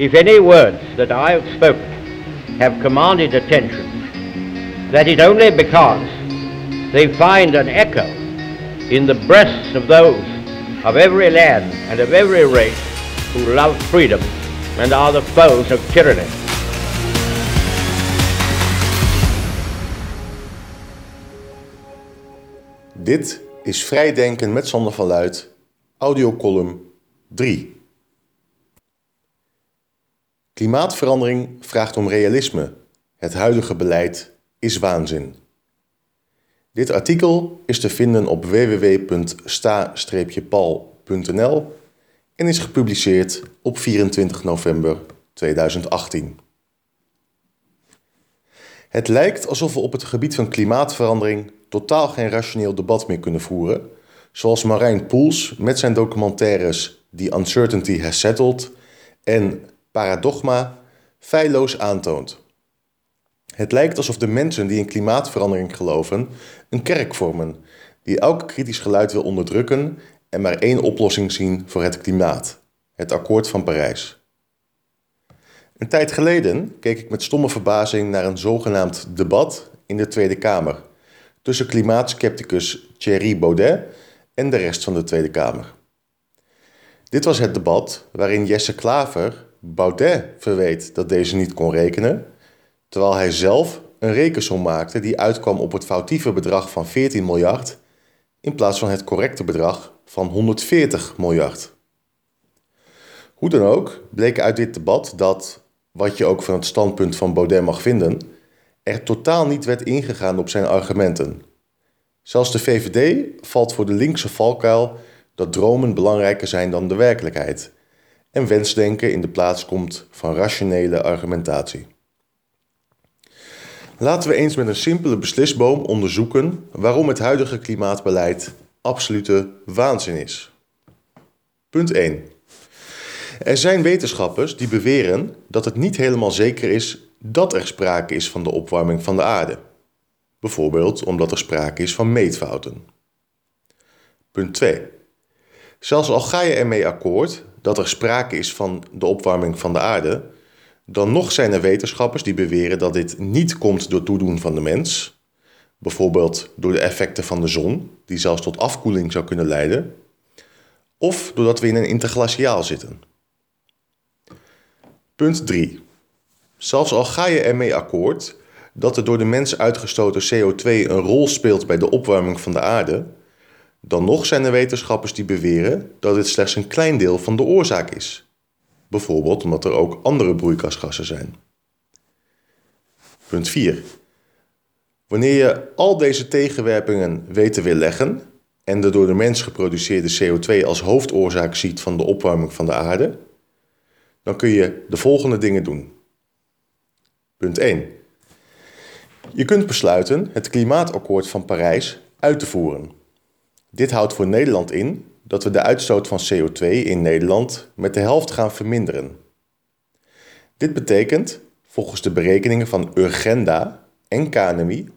If any words that I have spoken have commanded attention, that is only because they find an echo in the breasts of those of every land and of every race who love freedom and are the foes of tyranny. Dit is Vrijdenken met Sander van Luid, audiocolumn 3. Klimaatverandering vraagt om realisme. Het huidige beleid is waanzin. Dit artikel is te vinden op www.sta-pal.nl en is gepubliceerd op 24 november 2018. Het lijkt alsof we op het gebied van klimaatverandering totaal geen rationeel debat meer kunnen voeren, zoals Marijn Poels met zijn documentaires The Uncertainty Has Settled en Paradogma feilloos aantoont. Het lijkt alsof de mensen die in klimaatverandering geloven een kerk vormen, die elk kritisch geluid wil onderdrukken en maar één oplossing zien voor het klimaat: het akkoord van Parijs. Een tijd geleden keek ik met stomme verbazing naar een zogenaamd debat in de Tweede Kamer tussen klimaatskepticus Thierry Baudet en de rest van de Tweede Kamer. Dit was het debat waarin Jesse Klaver Baudet verweet dat deze niet kon rekenen, terwijl hij zelf een rekensom maakte die uitkwam op het foutieve bedrag van 14 miljard in plaats van het correcte bedrag van 140 miljard. Hoe dan ook bleek uit dit debat dat, wat je ook van het standpunt van Baudet mag vinden, er totaal niet werd ingegaan op zijn argumenten. Zelfs de VVD valt voor de linkse valkuil dat dromen belangrijker zijn dan de werkelijkheid en wensdenken in de plaats komt van rationele argumentatie. Laten we eens met een simpele beslisboom onderzoeken waarom het huidige klimaatbeleid absolute waanzin is. Punt 1. Er zijn wetenschappers die beweren dat het niet helemaal zeker is dat er sprake is van de opwarming van de aarde. Bijvoorbeeld omdat er sprake is van meetfouten. Punt 2. Zelfs al ga je ermee akkoord dat er sprake is van de opwarming van de aarde, dan nog zijn er wetenschappers die beweren dat dit niet komt door toedoen van de mens, bijvoorbeeld door de effecten van de zon, die zelfs tot afkoeling zou kunnen leiden, of doordat we in een interglaciaal zitten. Punt 3. Zelfs al ga je ermee akkoord dat de door de mens uitgestoten CO2 een rol speelt bij de opwarming van de aarde, dan nog zijn er wetenschappers die beweren dat dit slechts een klein deel van de oorzaak is. Bijvoorbeeld omdat er ook andere broeikasgassen zijn. Punt 4. Wanneer je al deze tegenwerpingen weet te weerleggen en de door de mens geproduceerde CO2 als hoofdoorzaak ziet van de opwarming van de aarde, dan kun je de volgende dingen doen. Punt 1. Je kunt besluiten het klimaatakkoord van Parijs uit te voeren. Dit houdt voor Nederland in dat we de uitstoot van CO2 in Nederland met de helft gaan verminderen. Dit betekent, volgens de berekeningen van Urgenda en KNMI,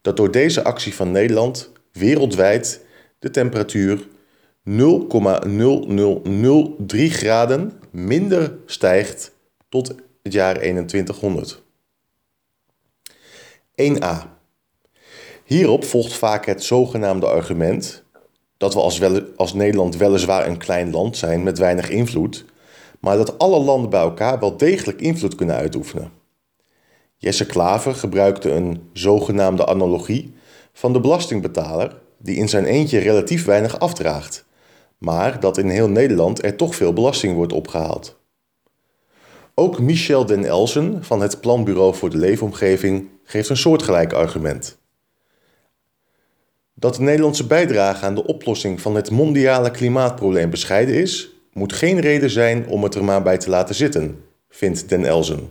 dat door deze actie van Nederland wereldwijd de temperatuur 0,0003 graden minder stijgt tot het jaar 2100. 1a. Hierop volgt vaak het zogenaamde argument dat we als, wel, als Nederland weliswaar een klein land zijn met weinig invloed, maar dat alle landen bij elkaar wel degelijk invloed kunnen uitoefenen. Jesse Klaver gebruikte een zogenaamde analogie van de belastingbetaler die in zijn eentje relatief weinig afdraagt, maar dat in heel Nederland er toch veel belasting wordt opgehaald. Ook Michel Den Elsen van het Planbureau voor de Leefomgeving geeft een soortgelijk argument. Dat de Nederlandse bijdrage aan de oplossing van het mondiale klimaatprobleem bescheiden is, moet geen reden zijn om het er maar bij te laten zitten, vindt Den Elzen.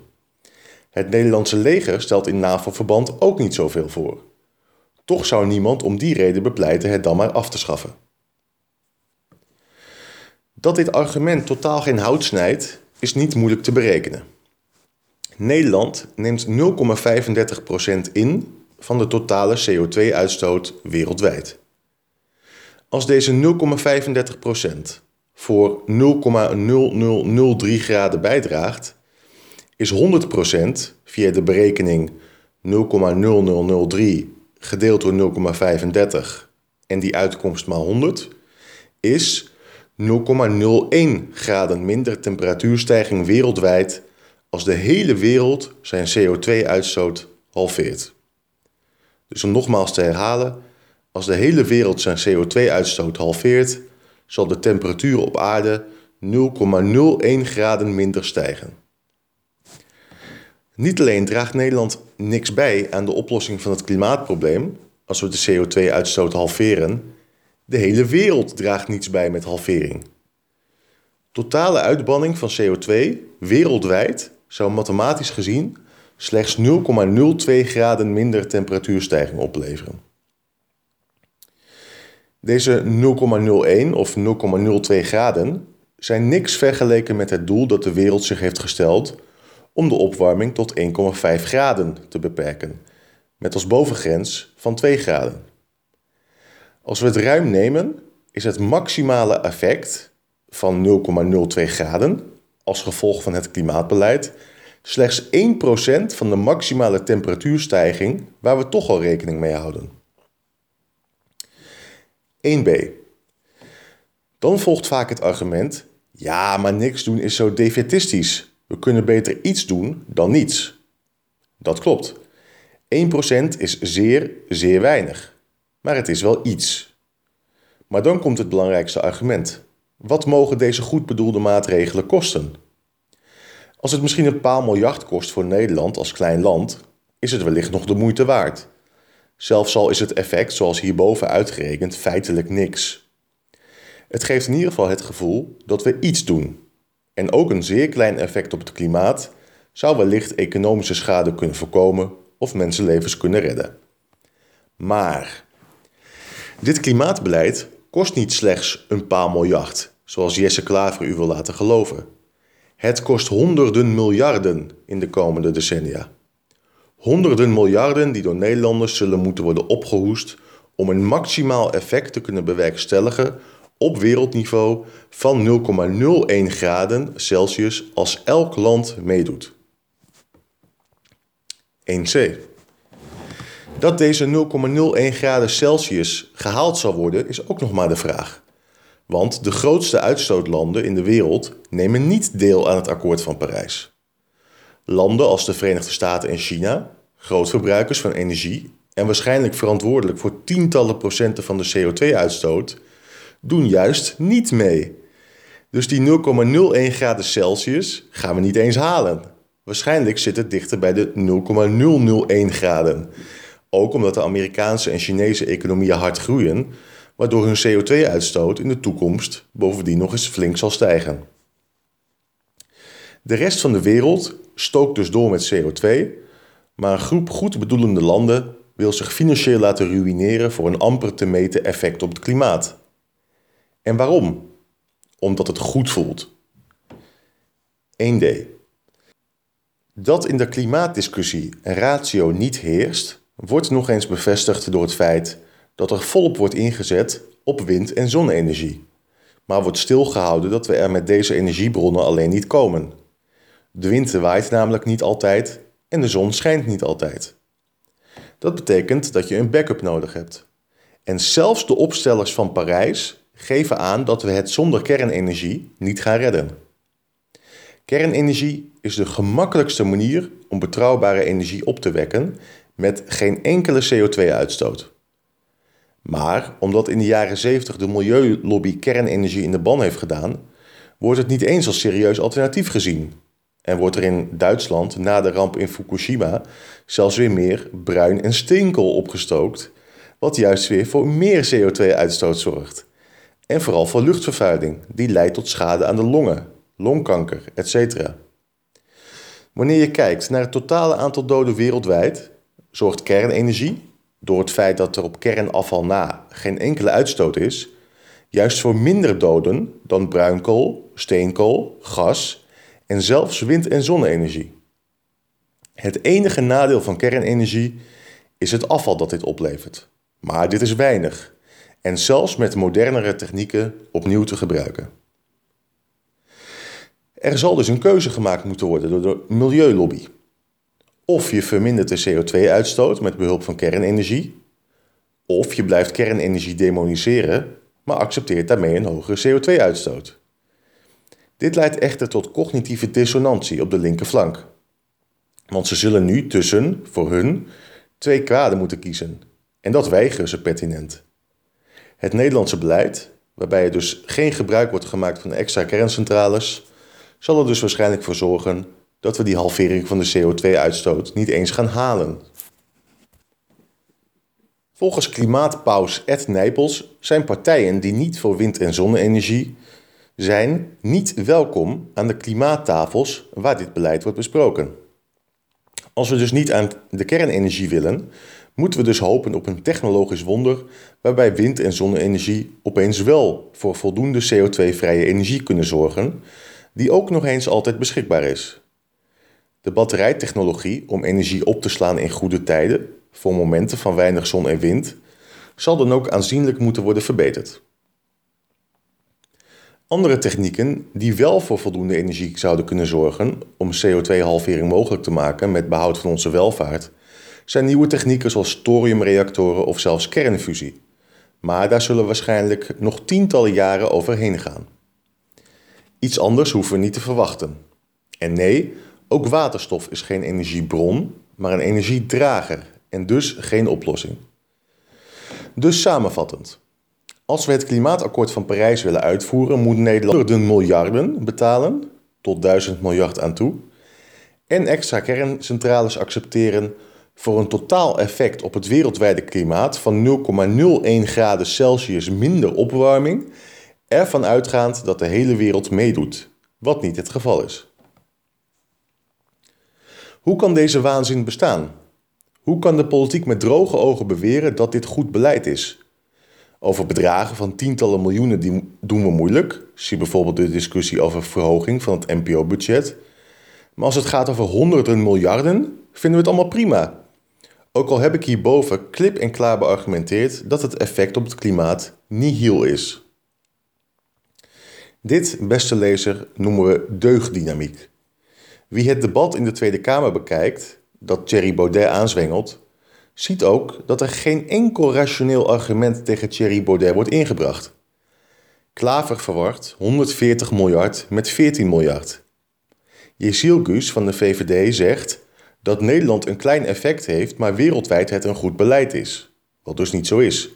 Het Nederlandse leger stelt in NAVO-verband ook niet zoveel voor. Toch zou niemand om die reden bepleiten het dan maar af te schaffen. Dat dit argument totaal geen hout snijdt, is niet moeilijk te berekenen. Nederland neemt 0,35% in van de totale CO2-uitstoot wereldwijd. Als deze 0,35% voor 0,0003 graden bijdraagt, is 100% via de berekening 0,0003 gedeeld door 0,35 en die uitkomst maal 100 is 0,01 graden minder temperatuurstijging wereldwijd als de hele wereld zijn CO2-uitstoot halveert. Dus om nogmaals te herhalen, als de hele wereld zijn CO2-uitstoot halveert, zal de temperatuur op aarde 0,01 graden minder stijgen. Niet alleen draagt Nederland niks bij aan de oplossing van het klimaatprobleem als we de CO2-uitstoot halveren, de hele wereld draagt niets bij met halvering. Totale uitbanning van CO2 wereldwijd zou mathematisch gezien slechts 0,02 graden minder temperatuurstijging opleveren. Deze 0,01 of 0,02 graden zijn niks vergeleken met het doel dat de wereld zich heeft gesteld om de opwarming tot 1,5 graden te beperken, met als bovengrens van 2 graden. Als we het ruim nemen, is het maximale effect van 0,02 graden als gevolg van het klimaatbeleid slechts 1% van de maximale temperatuurstijging waar we toch al rekening mee houden. 1b. Dan volgt vaak het argument: ja, maar niks doen is zo defetistisch. We kunnen beter iets doen dan niets. Dat klopt. 1% is zeer, zeer weinig. Maar het is wel iets. Maar dan komt het belangrijkste argument. Wat mogen deze goed bedoelde maatregelen kosten? Als het misschien een paar miljard kost voor Nederland als klein land, is het wellicht nog de moeite waard. Zelfs al is het effect, zoals hierboven uitgerekend, feitelijk niks. Het geeft in ieder geval het gevoel dat we iets doen. En ook een zeer klein effect op het klimaat zou wellicht economische schade kunnen voorkomen of mensenlevens kunnen redden. Maar dit klimaatbeleid kost niet slechts een paar miljard, zoals Jesse Klaver u wil laten geloven. Het kost honderden miljarden in de komende decennia. Honderden miljarden die door Nederlanders zullen moeten worden opgehoest om een maximaal effect te kunnen bewerkstelligen op wereldniveau van 0,01 graden Celsius als elk land meedoet. 1c. Dat deze 0,01 graden Celsius gehaald zal worden is ook nog maar de vraag. Want de grootste uitstootlanden in de wereld nemen niet deel aan het akkoord van Parijs. Landen als de Verenigde Staten en China, grootverbruikers van energie en waarschijnlijk verantwoordelijk voor tientallen procenten van de CO2-uitstoot, doen juist niet mee. Dus die 0,01 graden Celsius gaan we niet eens halen. Waarschijnlijk zit het dichter bij de 0,001 graden. Ook omdat de Amerikaanse en Chinese economieën hard groeien, waardoor hun CO2-uitstoot in de toekomst bovendien nog eens flink zal stijgen. De rest van de wereld stookt dus door met CO2, maar een groep goed bedoelende landen wil zich financieel laten ruïneren voor een amper te meten effect op het klimaat. En waarom? Omdat het goed voelt. 1D. Dat in de klimaatdiscussie een ratio niet heerst, wordt nog eens bevestigd door het feit dat er volop wordt ingezet op wind- en zonne-energie. Maar wordt stilgehouden dat we er met deze energiebronnen alleen niet komen. De wind waait namelijk niet altijd en de zon schijnt niet altijd. Dat betekent dat je een backup nodig hebt. En zelfs de opstellers van Parijs geven aan dat we het zonder kernenergie niet gaan redden. Kernenergie is de gemakkelijkste manier om betrouwbare energie op te wekken met geen enkele CO2-uitstoot. Maar omdat in de jaren 70 de milieulobby kernenergie in de ban heeft gedaan, wordt het niet eens als serieus alternatief gezien. En wordt er in Duitsland na de ramp in Fukushima zelfs weer meer bruin en steenkool opgestookt, wat juist weer voor meer CO2-uitstoot zorgt. En vooral voor luchtvervuiling, die leidt tot schade aan de longen, longkanker, etc. Wanneer je kijkt naar het totale aantal doden wereldwijd, zorgt kernenergie, door het feit dat er op kernafval na geen enkele uitstoot is, juist voor minder doden dan bruinkool, steenkool, gas en zelfs wind- en zonne-energie. Het enige nadeel van kernenergie is het afval dat dit oplevert. Maar dit is weinig en zelfs met modernere technieken opnieuw te gebruiken. Er zal dus een keuze gemaakt moeten worden door de milieulobby. Of je vermindert de CO2-uitstoot met behulp van kernenergie, of je blijft kernenergie demoniseren, maar accepteert daarmee een hogere CO2-uitstoot. Dit leidt echter tot cognitieve dissonantie op de linkerflank. Want ze zullen nu tussen, voor hun, twee kwaden moeten kiezen. En dat weigeren ze pertinent. Het Nederlandse beleid, waarbij er dus geen gebruik wordt gemaakt van extra kerncentrales, zal er dus waarschijnlijk voor zorgen dat we die halvering van de CO2-uitstoot niet eens gaan halen. Volgens klimaatpaus Ed Nijpels zijn partijen die niet voor wind- en zonne-energie zijn niet welkom aan de klimaattafels waar dit beleid wordt besproken. Als we dus niet aan de kernenergie willen, moeten we dus hopen op een technologisch wonder waarbij wind- en zonne-energie opeens wel voor voldoende CO2-vrije energie kunnen zorgen, die ook nog eens altijd beschikbaar is. De batterijtechnologie om energie op te slaan in goede tijden, voor momenten van weinig zon en wind, zal dan ook aanzienlijk moeten worden verbeterd. Andere technieken die wel voor voldoende energie zouden kunnen zorgen om CO2-halvering mogelijk te maken met behoud van onze welvaart, zijn nieuwe technieken zoals thoriumreactoren of zelfs kernfusie. Maar daar zullen waarschijnlijk nog tientallen jaren overheen gaan. Iets anders hoeven we niet te verwachten. En nee, ook waterstof is geen energiebron, maar een energiedrager en dus geen oplossing. Dus samenvattend. Als we het klimaatakkoord van Parijs willen uitvoeren, moet Nederland honderden miljarden betalen, tot duizend miljard aan toe, en extra kerncentrales accepteren voor een totaal effect op het wereldwijde klimaat van 0,01 graden Celsius minder opwarming, ervan uitgaand dat de hele wereld meedoet, wat niet het geval is. Hoe kan deze waanzin bestaan? Hoe kan de politiek met droge ogen beweren dat dit goed beleid is? Over bedragen van tientallen miljoenen doen we moeilijk. Zie bijvoorbeeld de discussie over verhoging van het NPO-budget. Maar als het gaat over honderden miljarden, vinden we het allemaal prima. Ook al heb ik hierboven klip en klaar beargumenteerd dat het effect op het klimaat nihil is. Dit, beste lezer, noemen we deugddynamiek. Wie het debat in de Tweede Kamer bekijkt, dat Thierry Baudet aanzwengelt, ziet ook dat er geen enkel rationeel argument tegen Thierry Baudet wordt ingebracht. Klaver verwart 140 miljard met 14 miljard. Jesiel Gus van de VVD zegt dat Nederland een klein effect heeft, maar wereldwijd het een goed beleid is. Wat dus niet zo is.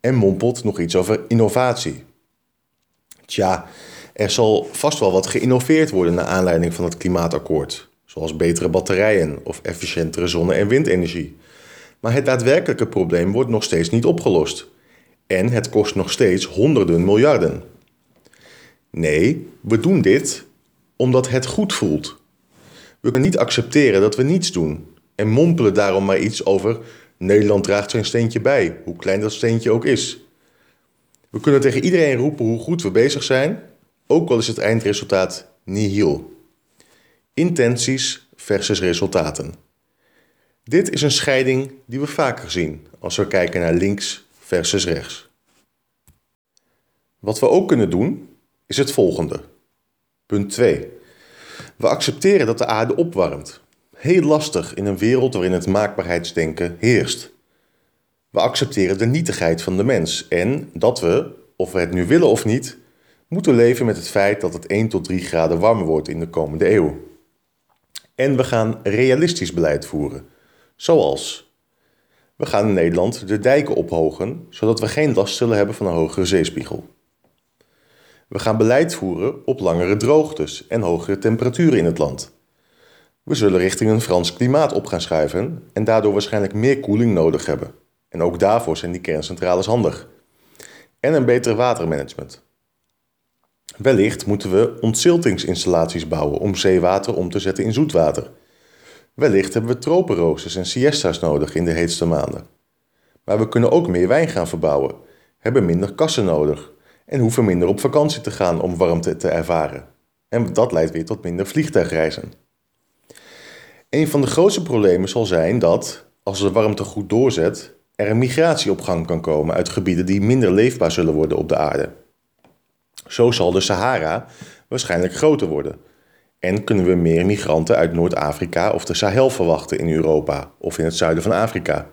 En mompelt nog iets over innovatie. Tja, er zal vast wel wat geïnnoveerd worden naar aanleiding van het klimaatakkoord, zoals betere batterijen of efficiëntere zonne- en windenergie. Maar het daadwerkelijke probleem wordt nog steeds niet opgelost. En het kost nog steeds honderden miljarden. Nee, we doen dit omdat het goed voelt. We kunnen niet accepteren dat we niets doen en mompelen daarom maar iets over Nederland draagt zijn steentje bij, hoe klein dat steentje ook is. We kunnen tegen iedereen roepen hoe goed we bezig zijn, ook al is het eindresultaat nihil. Intenties versus resultaten. Dit is een scheiding die we vaker zien als we kijken naar links versus rechts. Wat we ook kunnen doen is het volgende. Punt 2. We accepteren dat de aarde opwarmt. Heel lastig in een wereld waarin het maakbaarheidsdenken heerst. We accepteren de nietigheid van de mens en dat we, of we het nu willen of niet, moeten leven met het feit dat het 1 tot 3 graden warmer wordt in de komende eeuw. En we gaan realistisch beleid voeren, zoals we gaan in Nederland de dijken ophogen, zodat we geen last zullen hebben van een hogere zeespiegel. We gaan beleid voeren op langere droogtes en hogere temperaturen in het land. We zullen richting een Frans klimaat op gaan schuiven en daardoor waarschijnlijk meer koeling nodig hebben. En ook daarvoor zijn die kerncentrales handig. En een beter watermanagement. Wellicht moeten we ontziltingsinstallaties bouwen om zeewater om te zetten in zoetwater. Wellicht hebben we tropenroosters en siesta's nodig in de heetste maanden. Maar we kunnen ook meer wijn gaan verbouwen, hebben minder kassen nodig en hoeven minder op vakantie te gaan om warmte te ervaren. En dat leidt weer tot minder vliegtuigreizen. Een van de grootste problemen zal zijn dat, als de warmte goed doorzet, er een migratie op gang kan komen uit gebieden die minder leefbaar zullen worden op de aarde. Zo zal de Sahara waarschijnlijk groter worden, En kunnen we meer migranten uit Noord-Afrika of de Sahel verwachten in Europa of in het zuiden van Afrika?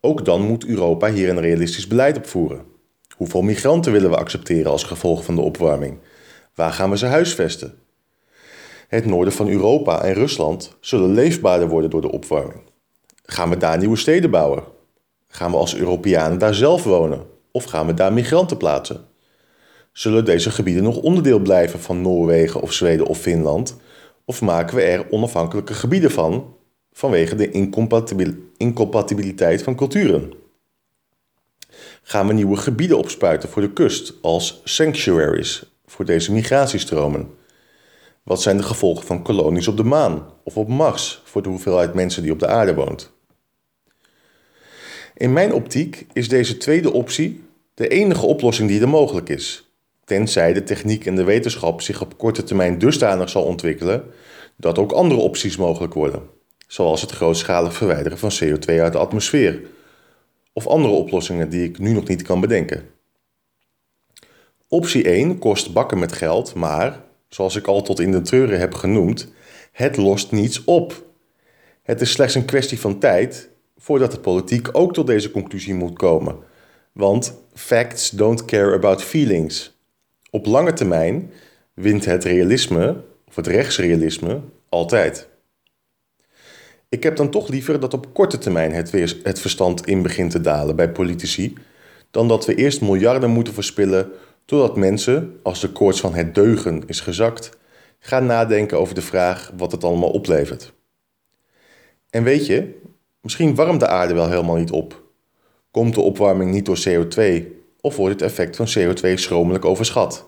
Ook dan moet Europa hier een realistisch beleid op voeren. Hoeveel migranten willen we accepteren als gevolg van de opwarming? Waar gaan we ze huisvesten? Het noorden van Europa en Rusland zullen leefbaarder worden door de opwarming. Gaan we daar nieuwe steden bouwen? Gaan we als Europeanen daar zelf wonen? Of gaan we daar migranten plaatsen? Zullen deze gebieden nog onderdeel blijven van Noorwegen of Zweden of Finland? Of maken we er onafhankelijke gebieden van vanwege de incompatibiliteit van culturen? Gaan we nieuwe gebieden opspuiten voor de kust als sanctuaries voor deze migratiestromen? Wat zijn de gevolgen van kolonies op de maan of op Mars voor de hoeveelheid mensen die op de aarde woont? In mijn optiek is deze tweede optie de enige oplossing die er mogelijk is, tenzij de techniek en de wetenschap zich op korte termijn dusdanig zal ontwikkelen dat ook andere opties mogelijk worden, zoals het grootschalig verwijderen van CO2 uit de atmosfeer, of andere oplossingen die ik nu nog niet kan bedenken. Optie 1 kost bakken met geld, maar, zoals ik al tot in de treuren heb genoemd, het lost niets op. Het is slechts een kwestie van tijd voordat de politiek ook tot deze conclusie moet komen. Want facts don't care about feelings. Op lange termijn wint het realisme, of het rechtsrealisme, altijd. Ik heb dan toch liever dat op korte termijn het, het verstand in begint te dalen bij politici, dan dat we eerst miljarden moeten verspillen totdat mensen, als de koorts van het deugen is gezakt, gaan nadenken over de vraag wat het allemaal oplevert. En weet je, Misschien warmt de aarde wel helemaal niet op. Komt de opwarming niet door CO2 of wordt het effect van CO2 schromelijk overschat?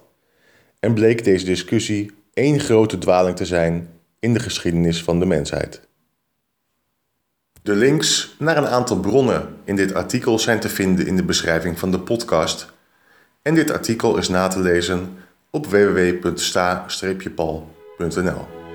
En bleek deze discussie één grote dwaling te zijn in de geschiedenis van de mensheid. De links naar een aantal bronnen in dit artikel zijn te vinden in de beschrijving van de podcast. En dit artikel is na te lezen op www.sta-pal.nl.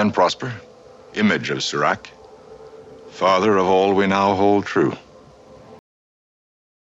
and prosper. Image of Sirach. Father of all we now hold true.